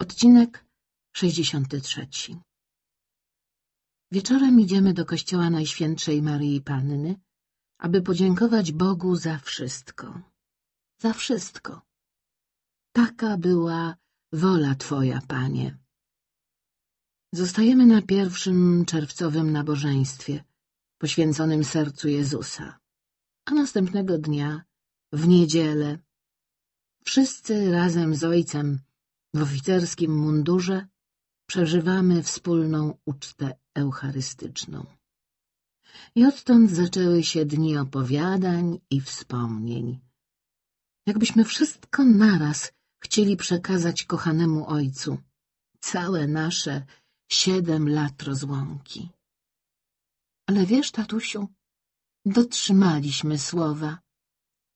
Odcinek 63 Wieczorem idziemy do kościoła Najświętszej Maryi Panny, aby podziękować Bogu za wszystko. Za wszystko. Taka była wola Twoja, Panie. Zostajemy na pierwszym czerwcowym nabożeństwie, poświęconym sercu Jezusa, a następnego dnia, w niedzielę, wszyscy razem z Ojcem w oficerskim mundurze przeżywamy wspólną ucztę eucharystyczną. I odtąd zaczęły się dni opowiadań i wspomnień. Jakbyśmy wszystko naraz chcieli przekazać kochanemu Ojcu, całe nasze siedem lat rozłąki. Ale wiesz, tatusiu, dotrzymaliśmy słowa.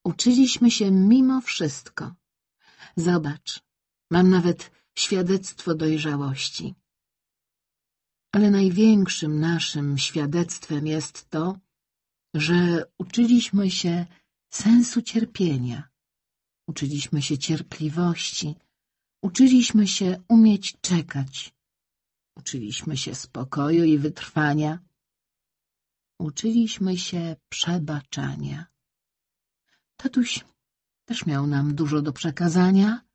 Uczyliśmy się mimo wszystko. Zobacz, Mam nawet świadectwo dojrzałości. Ale największym naszym świadectwem jest to, że uczyliśmy się sensu cierpienia, uczyliśmy się cierpliwości, uczyliśmy się umieć czekać, uczyliśmy się spokoju i wytrwania, uczyliśmy się przebaczania. Tatuś też miał nam dużo do przekazania,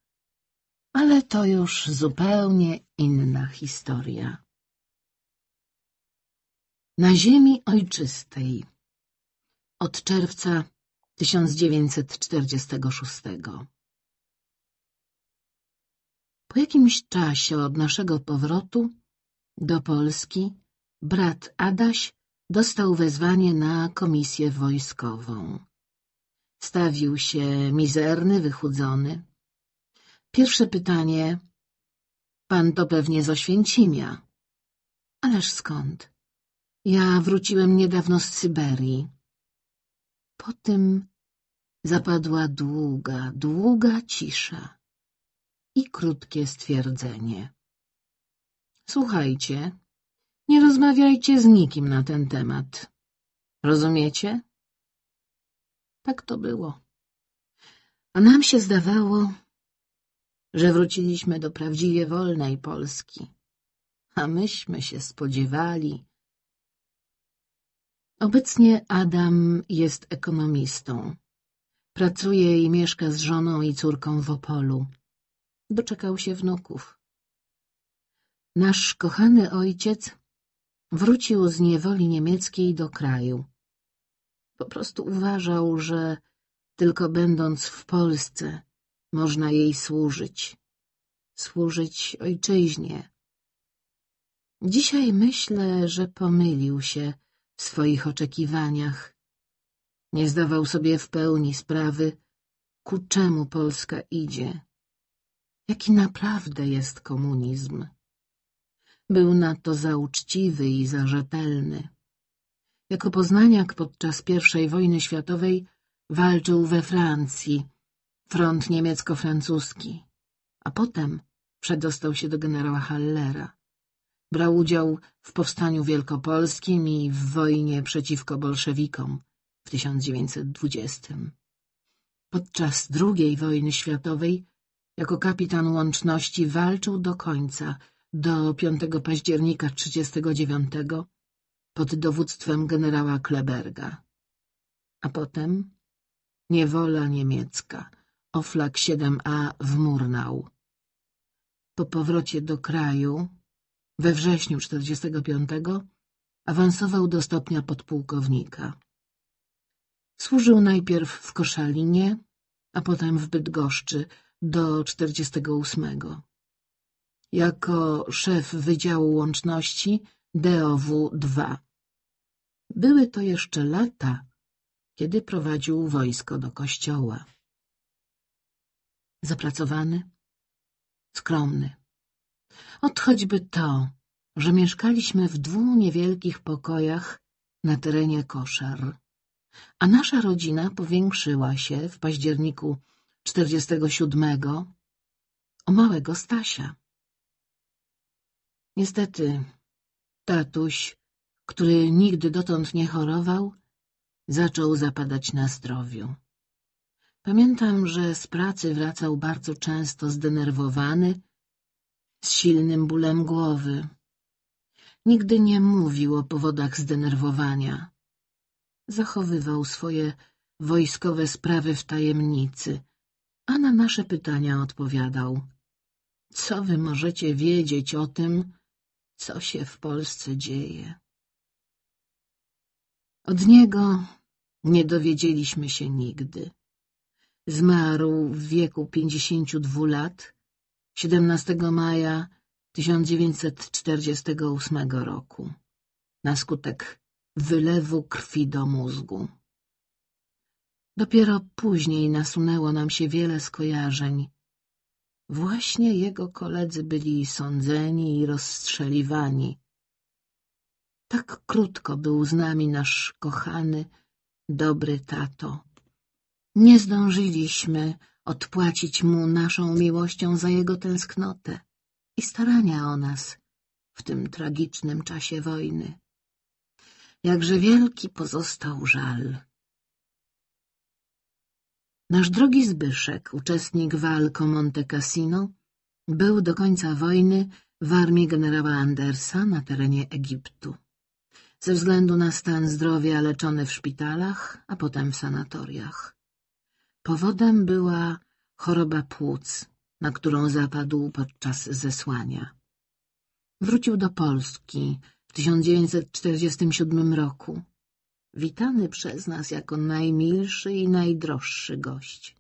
ale to już zupełnie inna historia. Na ziemi ojczystej od czerwca 1946 Po jakimś czasie od naszego powrotu do Polski brat Adaś dostał wezwanie na komisję wojskową. Stawił się mizerny, wychudzony, Pierwsze pytanie. Pan to pewnie z Oświęcimia. Ależ skąd? Ja wróciłem niedawno z Syberii. Po tym zapadła długa, długa cisza i krótkie stwierdzenie. Słuchajcie, nie rozmawiajcie z nikim na ten temat. Rozumiecie? Tak to było. A nam się zdawało, że wróciliśmy do prawdziwie wolnej Polski, a myśmy się spodziewali. Obecnie Adam jest ekonomistą. Pracuje i mieszka z żoną i córką w Opolu. Doczekał się wnuków. Nasz kochany ojciec wrócił z niewoli niemieckiej do kraju. Po prostu uważał, że tylko będąc w Polsce można jej służyć, służyć ojczyźnie. Dzisiaj myślę, że pomylił się w swoich oczekiwaniach. Nie zdawał sobie w pełni sprawy, ku czemu Polska idzie. Jaki naprawdę jest komunizm. Był na to za uczciwy i za rzetelny. Jako poznaniak podczas I wojny światowej walczył we Francji, front niemiecko-francuski, a potem przedostał się do generała Hallera. Brał udział w powstaniu wielkopolskim i w wojnie przeciwko bolszewikom w 1920. Podczas II wojny światowej jako kapitan łączności walczył do końca, do 5 października 1939 pod dowództwem generała Kleberga. A potem niewola niemiecka, Oflak 7a w Murnau. Po powrocie do kraju we wrześniu 45 awansował do stopnia podpułkownika. Służył najpierw w Koszalinie, a potem w Bydgoszczy do 48. Jako szef Wydziału Łączności DOW-2. Były to jeszcze lata, kiedy prowadził wojsko do kościoła zapracowany, skromny. Ot choćby to, że mieszkaliśmy w dwóch niewielkich pokojach na terenie koszar, a nasza rodzina powiększyła się w październiku 47 o małego Stasia. Niestety, tatuś, który nigdy dotąd nie chorował, zaczął zapadać na zdrowiu. Pamiętam, że z pracy wracał bardzo często zdenerwowany z silnym bólem głowy. Nigdy nie mówił o powodach zdenerwowania. Zachowywał swoje wojskowe sprawy w tajemnicy, a na nasze pytania odpowiadał. Co wy możecie wiedzieć o tym, co się w Polsce dzieje? Od niego nie dowiedzieliśmy się nigdy. Zmarł w wieku 52 lat 17 maja 1948 roku na skutek wylewu krwi do mózgu. Dopiero później nasunęło nam się wiele skojarzeń. Właśnie jego koledzy byli sądzeni i rozstrzeliwani. Tak krótko był z nami nasz kochany, dobry tato. Nie zdążyliśmy odpłacić mu naszą miłością za jego tęsknotę i starania o nas w tym tragicznym czasie wojny. Jakże wielki pozostał żal. Nasz drogi Zbyszek, uczestnik walk o Monte Cassino, był do końca wojny w armii generała Andersa na terenie Egiptu. Ze względu na stan zdrowia leczony w szpitalach, a potem w sanatoriach. Powodem była choroba płuc, na którą zapadł podczas zesłania. Wrócił do Polski w 1947 roku, witany przez nas jako najmilszy i najdroższy gość.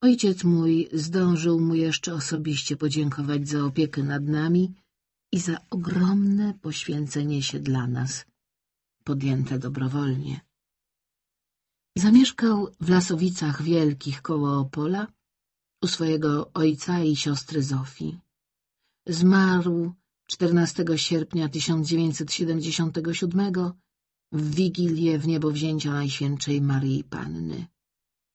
Ojciec mój zdążył mu jeszcze osobiście podziękować za opiekę nad nami i za ogromne poświęcenie się dla nas, podjęte dobrowolnie. Zamieszkał w Lasowicach Wielkich koło Opola u swojego ojca i siostry Zofii. Zmarł 14 sierpnia 1977 w Wigilię w niebowzięcia Najświętszej Maryi Panny.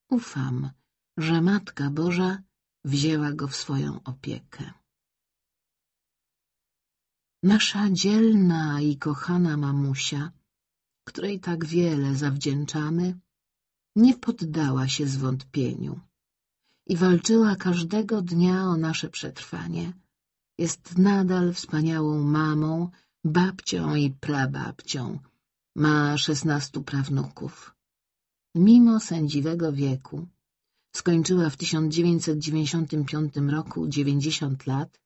Ufam, że Matka Boża wzięła go w swoją opiekę. Nasza dzielna i kochana mamusia, której tak wiele zawdzięczamy, nie poddała się zwątpieniu i walczyła każdego dnia o nasze przetrwanie. Jest nadal wspaniałą mamą, babcią i prababcią. Ma szesnastu prawnuków. Mimo sędziwego wieku, skończyła w 1995 roku 90 lat,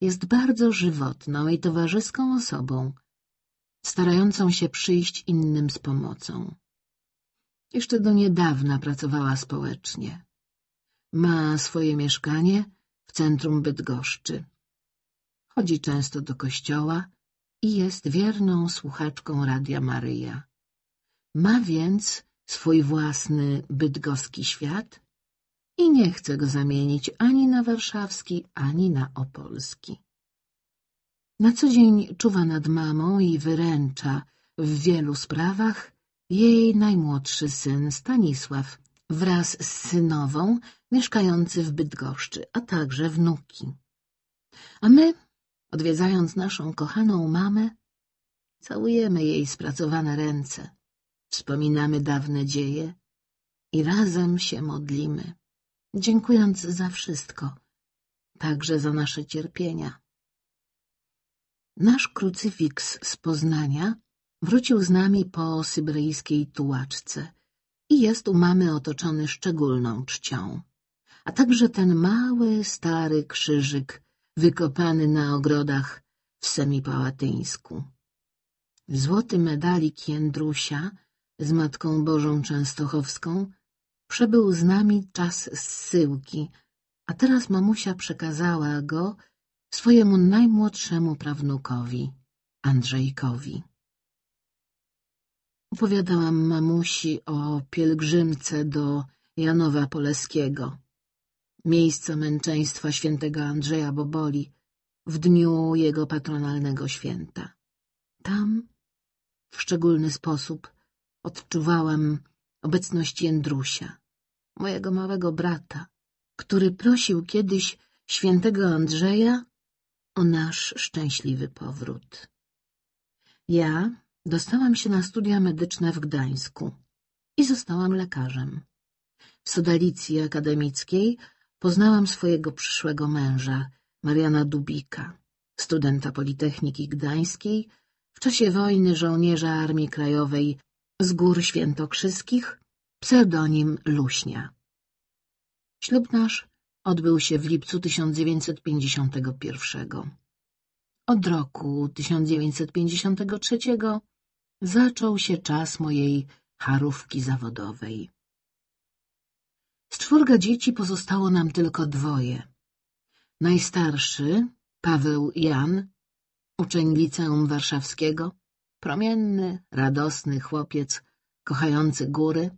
jest bardzo żywotną i towarzyską osobą, starającą się przyjść innym z pomocą. Jeszcze do niedawna pracowała społecznie. Ma swoje mieszkanie w centrum Bydgoszczy. Chodzi często do kościoła i jest wierną słuchaczką Radia Maryja. Ma więc swój własny bydgoski świat i nie chce go zamienić ani na warszawski, ani na opolski. Na co dzień czuwa nad mamą i wyręcza w wielu sprawach jej najmłodszy syn Stanisław wraz z synową mieszkający w Bydgoszczy, a także wnuki. A my, odwiedzając naszą kochaną mamę, całujemy jej spracowane ręce, wspominamy dawne dzieje i razem się modlimy, dziękując za wszystko, także za nasze cierpienia. Nasz krucyfiks z Poznania wrócił z nami po syberyjskiej tułaczce i jest u mamy otoczony szczególną czcią a także ten mały, stary krzyżyk wykopany na ogrodach w Semipałatyńsku. Złoty medalik Jędrusia z Matką Bożą Częstochowską przebył z nami czas zsyłki, a teraz mamusia przekazała go swojemu najmłodszemu prawnukowi, Andrzejkowi. Opowiadałam mamusi o pielgrzymce do Janowa Poleskiego miejsca męczeństwa świętego Andrzeja Boboli w dniu jego patronalnego święta. Tam w szczególny sposób odczuwałam obecność Jędrusia, mojego małego brata, który prosił kiedyś świętego Andrzeja o nasz szczęśliwy powrót. Ja dostałam się na studia medyczne w Gdańsku i zostałam lekarzem. W Sodalicji Akademickiej Poznałam swojego przyszłego męża, Mariana Dubika, studenta Politechniki Gdańskiej, w czasie wojny żołnierza Armii Krajowej z Gór Świętokrzyskich, pseudonim Luśnia. Ślub nasz odbył się w lipcu 1951. Od roku 1953 zaczął się czas mojej charówki zawodowej. Z czworga dzieci pozostało nam tylko dwoje. Najstarszy, Paweł Jan, uczeń liceum warszawskiego, promienny, radosny chłopiec, kochający góry,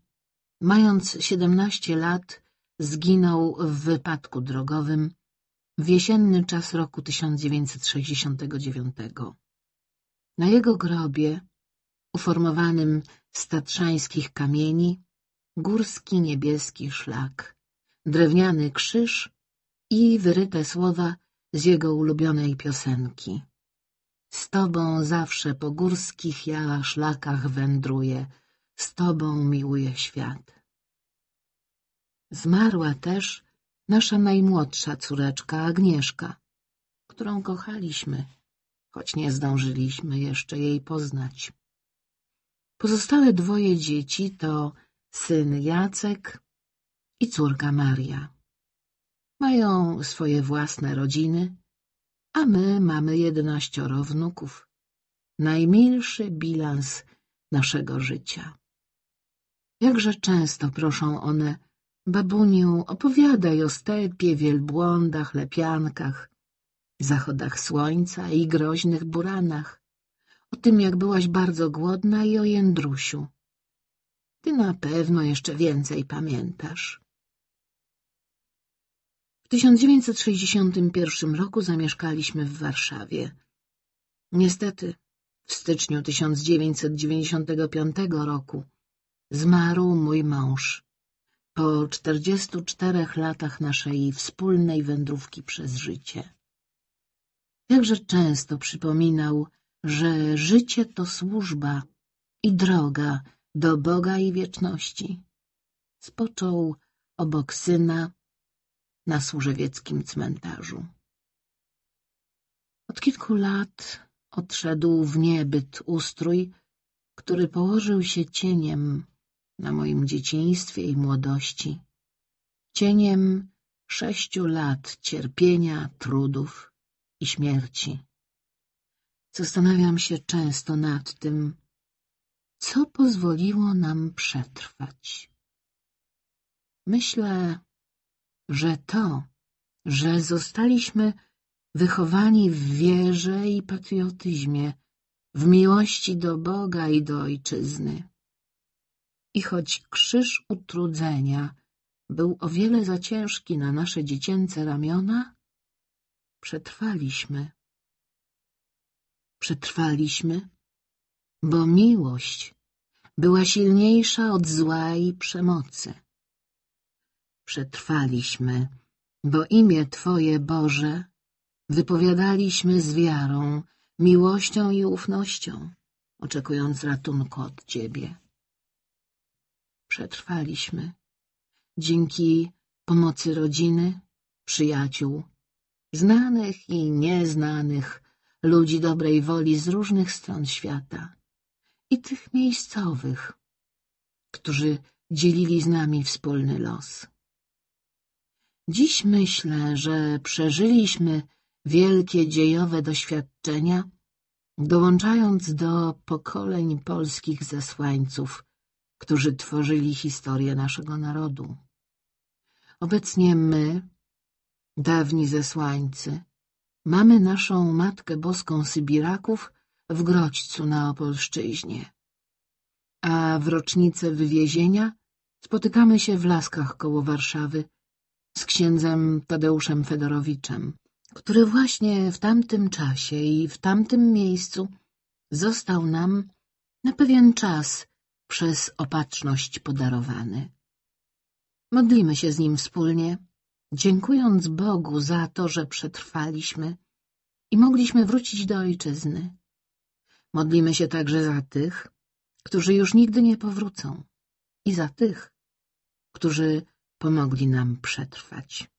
mając siedemnaście lat, zginął w wypadku drogowym w jesienny czas roku 1969. Na jego grobie, uformowanym z tatrzańskich kamieni, górski niebieski szlak, drewniany krzyż i wyryte słowa z jego ulubionej piosenki. Z tobą zawsze po górskich ja szlakach wędruję, z tobą miłuję świat. Zmarła też nasza najmłodsza córeczka Agnieszka, którą kochaliśmy, choć nie zdążyliśmy jeszcze jej poznać. Pozostałe dwoje dzieci to syn Jacek i córka Maria. Mają swoje własne rodziny, a my mamy jedenaścioro wnuków. Najmilszy bilans naszego życia. Jakże często proszą one, babuniu, opowiadaj o stepie, wielbłądach, lepiankach, zachodach słońca i groźnych buranach, o tym, jak byłaś bardzo głodna i o Jędrusiu. Ty na pewno jeszcze więcej pamiętasz. W 1961 roku zamieszkaliśmy w Warszawie. Niestety, w styczniu 1995 roku zmarł mój mąż po 44 latach naszej wspólnej wędrówki przez życie. Jakże często przypominał, że życie to służba i droga do Boga i wieczności. Spoczął obok syna na służewieckim cmentarzu. Od kilku lat odszedł w niebyt ustrój, który położył się cieniem na moim dzieciństwie i młodości, cieniem sześciu lat cierpienia, trudów i śmierci. Zastanawiam się często nad tym, co pozwoliło nam przetrwać. Myślę, że to, że zostaliśmy wychowani w wierze i patriotyzmie, w miłości do Boga i do Ojczyzny. I choć krzyż utrudzenia był o wiele za ciężki na nasze dziecięce ramiona, przetrwaliśmy. Przetrwaliśmy, bo miłość była silniejsza od zła i przemocy. Przetrwaliśmy, bo imię Twoje, Boże, wypowiadaliśmy z wiarą, miłością i ufnością, oczekując ratunku od Ciebie. Przetrwaliśmy dzięki pomocy rodziny, przyjaciół, znanych i nieznanych, ludzi dobrej woli z różnych stron świata i tych miejscowych, którzy dzielili z nami wspólny los. Dziś myślę, że przeżyliśmy wielkie dziejowe doświadczenia, dołączając do pokoleń polskich zesłańców, którzy tworzyli historię naszego narodu. Obecnie my, dawni zesłańcy, mamy naszą Matkę Boską Sybiraków w Grodźcu na Opolszczyźnie, a w rocznicę wywiezienia spotykamy się w Laskach koło Warszawy z księdzem Tadeuszem Fedorowiczem, który właśnie w tamtym czasie i w tamtym miejscu został nam na pewien czas przez opatrzność podarowany. Modlimy się z nim wspólnie, dziękując Bogu za to, że przetrwaliśmy i mogliśmy wrócić do ojczyzny. Modlimy się także za tych, którzy już nigdy nie powrócą i za tych, którzy pomogli nam przetrwać.